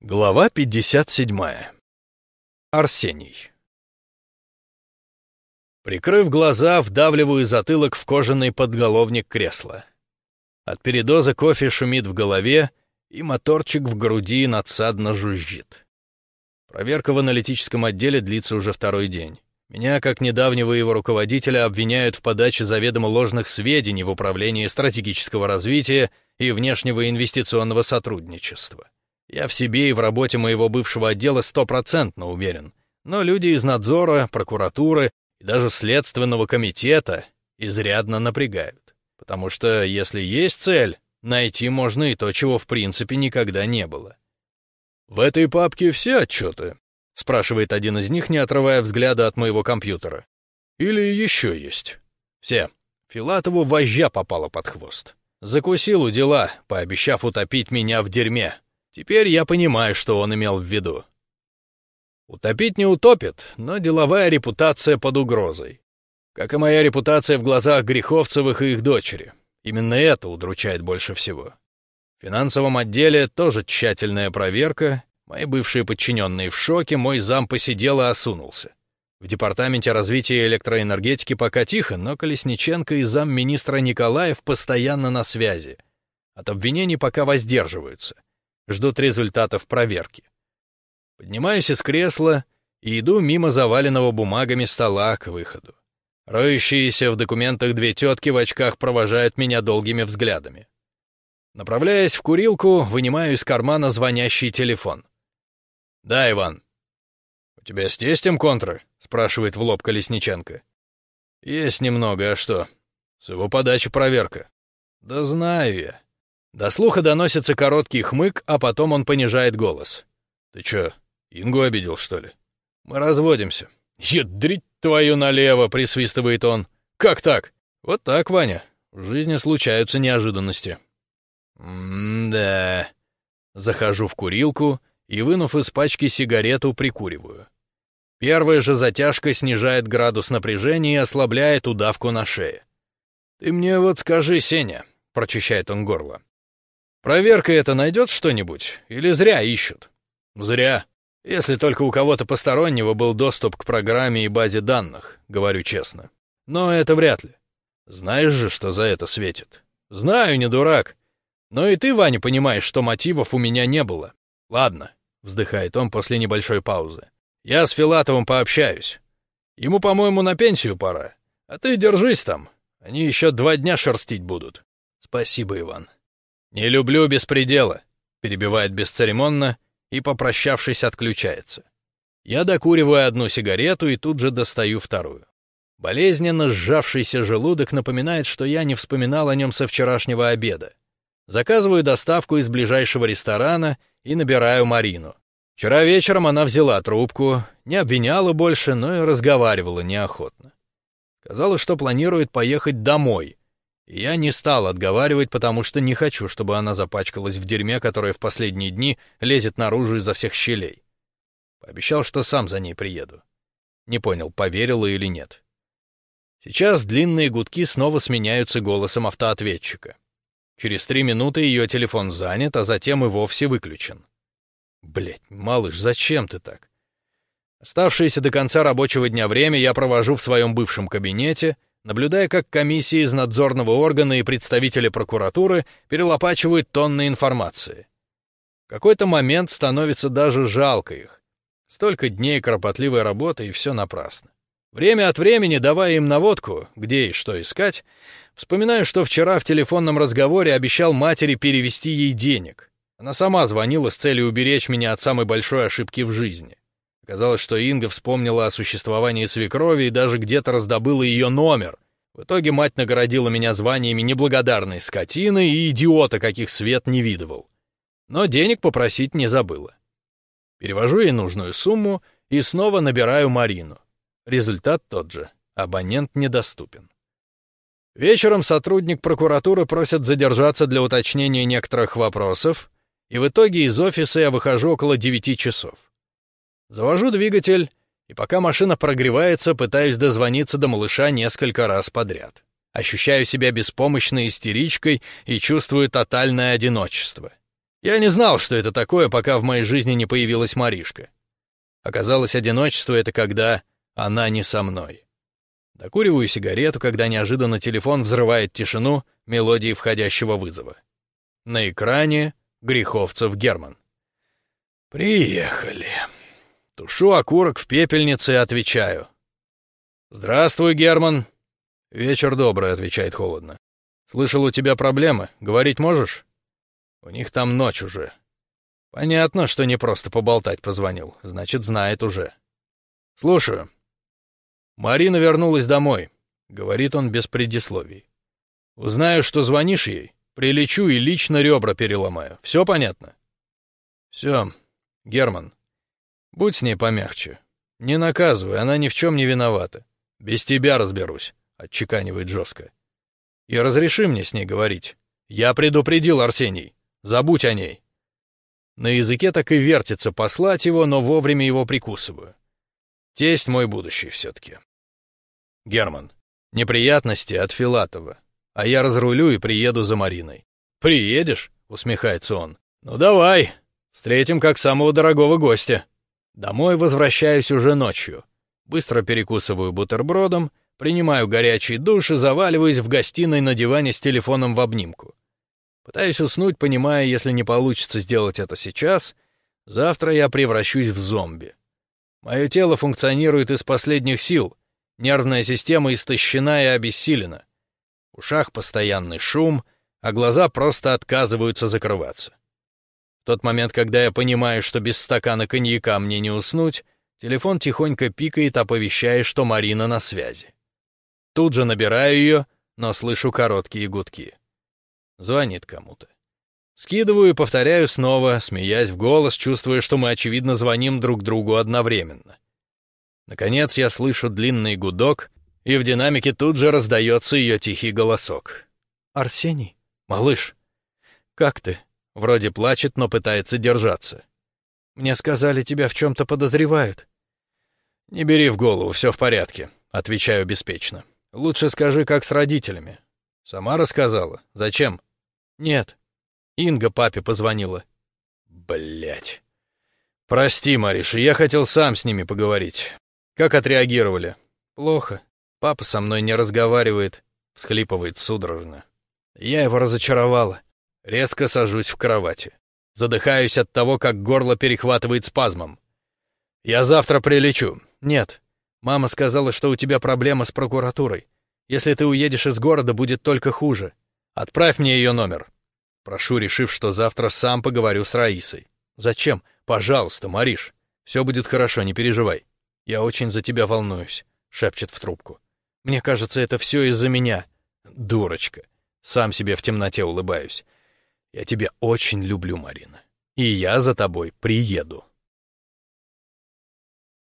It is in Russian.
Глава 57. Арсений. Прикрыв глаза, вдавливаю затылок в кожаный подголовник кресла. От передоза кофе шумит в голове, и моторчик в груди надсадно жужжит. Проверка в аналитическом отделе длится уже второй день. Меня, как недавнего его руководителя, обвиняют в подаче заведомо ложных сведений в управлении стратегического развития и внешнего инвестиционного сотрудничества. Я в себе и в работе моего бывшего отдела стопроцентно уверен. Но люди из надзора, прокуратуры и даже следственного комитета изрядно напрягают. Потому что если есть цель, найти можно и то, чего в принципе никогда не было. «В этой папке все отчеты?» — спрашивает один из них, не отрывая взгляда от моего компьютера. «Или еще есть?» «Все. Филатову вожжа попала под хвост. Закусил у дела, пообещав утопить меня в дерьме. Теперь я понимаю, что он имел в виду. Утопить не утопит, но деловая репутация под угрозой. Как и моя репутация в глазах Греховцевых и их дочери. Именно это удручает больше всего. В финансовом отделе тоже тщательная проверка. Мои бывшие подчиненные в шоке, мой зам посидел и осунулся. В департаменте развития электроэнергетики пока тихо, но Колесниченко и замминистра Николаев постоянно на связи. От обвинений пока воздерживаются ждут результатов проверки. Поднимаюсь из кресла и иду мимо заваленного бумагами стола к выходу. Роющиеся в документах две тетки в очках провожают меня долгими взглядами. Направляясь в курилку, вынимаю из кармана звонящий телефон. «Да, Иван». «У тебя с тестем контры?» — спрашивает в лоб Колесниченко. «Есть немного, а что?» «С его подачи проверка». «Да знаю я. До слуха доносится короткий хмык, а потом он понижает голос. «Ты чё, Ингу обидел, что ли?» «Мы разводимся». «Ядрить твою налево!» — присвистывает он. «Как так?» «Вот так, Ваня. В жизни случаются неожиданности». «М-да...» Захожу в курилку и, вынув из пачки сигарету, прикуриваю. Первая же затяжка снижает градус напряжения и ослабляет удавку на шее. «Ты мне вот скажи, Сеня», — прочищает он горло, Проверка это найдет что-нибудь? Или зря ищут? Зря. Если только у кого-то постороннего был доступ к программе и базе данных, говорю честно. Но это вряд ли. Знаешь же, что за это светит. Знаю, не дурак. Но и ты, Ваня, понимаешь, что мотивов у меня не было. Ладно, вздыхает он после небольшой паузы. Я с Филатовым пообщаюсь. Ему, по-моему, на пенсию пора. А ты держись там. Они еще два дня шерстить будут. Спасибо, Иван. «Не люблю беспредела», — перебивает бесцеремонно и, попрощавшись, отключается. Я докуриваю одну сигарету и тут же достаю вторую. Болезненно сжавшийся желудок напоминает, что я не вспоминал о нем со вчерашнего обеда. Заказываю доставку из ближайшего ресторана и набираю Марину. Вчера вечером она взяла трубку, не обвиняла больше, но и разговаривала неохотно. Сказала, что планирует поехать домой, я не стал отговаривать, потому что не хочу, чтобы она запачкалась в дерьме, которое в последние дни лезет наружу изо всех щелей. Пообещал, что сам за ней приеду. Не понял, поверила или нет. Сейчас длинные гудки снова сменяются голосом автоответчика. Через три минуты ее телефон занят, а затем и вовсе выключен. Блять, малыш, зачем ты так? Оставшееся до конца рабочего дня время я провожу в своем бывшем кабинете — наблюдая, как комиссии из надзорного органа и представители прокуратуры перелопачивают тонны информации. В какой-то момент становится даже жалко их. Столько дней кропотливой работы, и все напрасно. Время от времени, давая им наводку, где и что искать, вспоминаю, что вчера в телефонном разговоре обещал матери перевести ей денег. Она сама звонила с целью уберечь меня от самой большой ошибки в жизни. Казалось, что Инга вспомнила о существовании свекрови и даже где-то раздобыла ее номер. В итоге мать наградила меня званиями неблагодарной скотины и идиота, каких свет не видывал. Но денег попросить не забыла. Перевожу ей нужную сумму и снова набираю Марину. Результат тот же. Абонент недоступен. Вечером сотрудник прокуратуры просит задержаться для уточнения некоторых вопросов, и в итоге из офиса я выхожу около девяти часов. Завожу двигатель, и пока машина прогревается, пытаюсь дозвониться до малыша несколько раз подряд. Ощущаю себя беспомощной истеричкой и чувствую тотальное одиночество. Я не знал, что это такое, пока в моей жизни не появилась Маришка. Оказалось, одиночество — это когда она не со мной. Докуриваю сигарету, когда неожиданно телефон взрывает тишину мелодии входящего вызова. На экране Греховцев Герман. «Приехали». Тушу окурок в пепельнице и отвечаю. «Здравствуй, Герман». «Вечер добрый», — отвечает холодно. «Слышал, у тебя проблемы. Говорить можешь?» «У них там ночь уже». «Понятно, что не просто поболтать позвонил. Значит, знает уже». «Слушаю». «Марина вернулась домой», — говорит он без предисловий. «Узнаю, что звонишь ей, прилечу и лично ребра переломаю. Все понятно?» «Все. Герман, будь с ней помягче. Не наказывай, она ни в чем не виновата. Без тебя разберусь», — отчеканивает жестко. «И разреши мне с ней говорить. Я предупредил Арсений. Забудь о ней». На языке так и вертится послать его, но вовремя его прикусываю. Тесть мой будущий все-таки. Герман. Неприятности от Филатова. А я разрулю и приеду за Мариной. Приедешь? Усмехается он. Ну давай. Встретим как самого дорогого гостя. Домой возвращаюсь уже ночью. Быстро перекусываю бутербродом, принимаю горячий душ и заваливаюсь в гостиной на диване с телефоном в обнимку. Пытаюсь уснуть, понимая, если не получится сделать это сейчас, завтра я превращусь в зомби. Мое тело функционирует из последних сил, Нервная система истощена и обессилена. В ушах постоянный шум, а глаза просто отказываются закрываться. Тот момент, когда я понимаю, что без стакана коньяка мне не уснуть, телефон тихонько пикает, оповещая, что Марина на связи. Тут же набираю ее, но слышу короткие гудки. Звонит кому-то. Скидываю и повторяю снова, смеясь в голос, чувствуя, что мы, очевидно, звоним друг другу одновременно. Наконец я слышу длинный гудок, и в динамике тут же раздается ее тихий голосок. «Арсений? Малыш? Как ты?» Вроде плачет, но пытается держаться. «Мне сказали, тебя в чем-то подозревают». «Не бери в голову, все в порядке», — отвечаю беспечно. «Лучше скажи, как с родителями». «Сама рассказала? Зачем?» «Нет. Инга папе позвонила». Блять. «Прости, Мариша, я хотел сам с ними поговорить. Как отреагировали? Плохо. Папа со мной не разговаривает, всхлипывает судорожно. Я его разочаровала. Резко сажусь в кровати. Задыхаюсь от того, как горло перехватывает спазмом. Я завтра прилечу. Нет. Мама сказала, что у тебя проблема с прокуратурой. Если ты уедешь из города, будет только хуже. Отправь мне ее номер. Прошу, решив, что завтра сам поговорю с Раисой. Зачем? Пожалуйста, Мариш. Все будет хорошо, не переживай. «Я очень за тебя волнуюсь», — шепчет в трубку. «Мне кажется, это все из-за меня. Дурочка. Сам себе в темноте улыбаюсь. Я тебя очень люблю, Марина. И я за тобой приеду».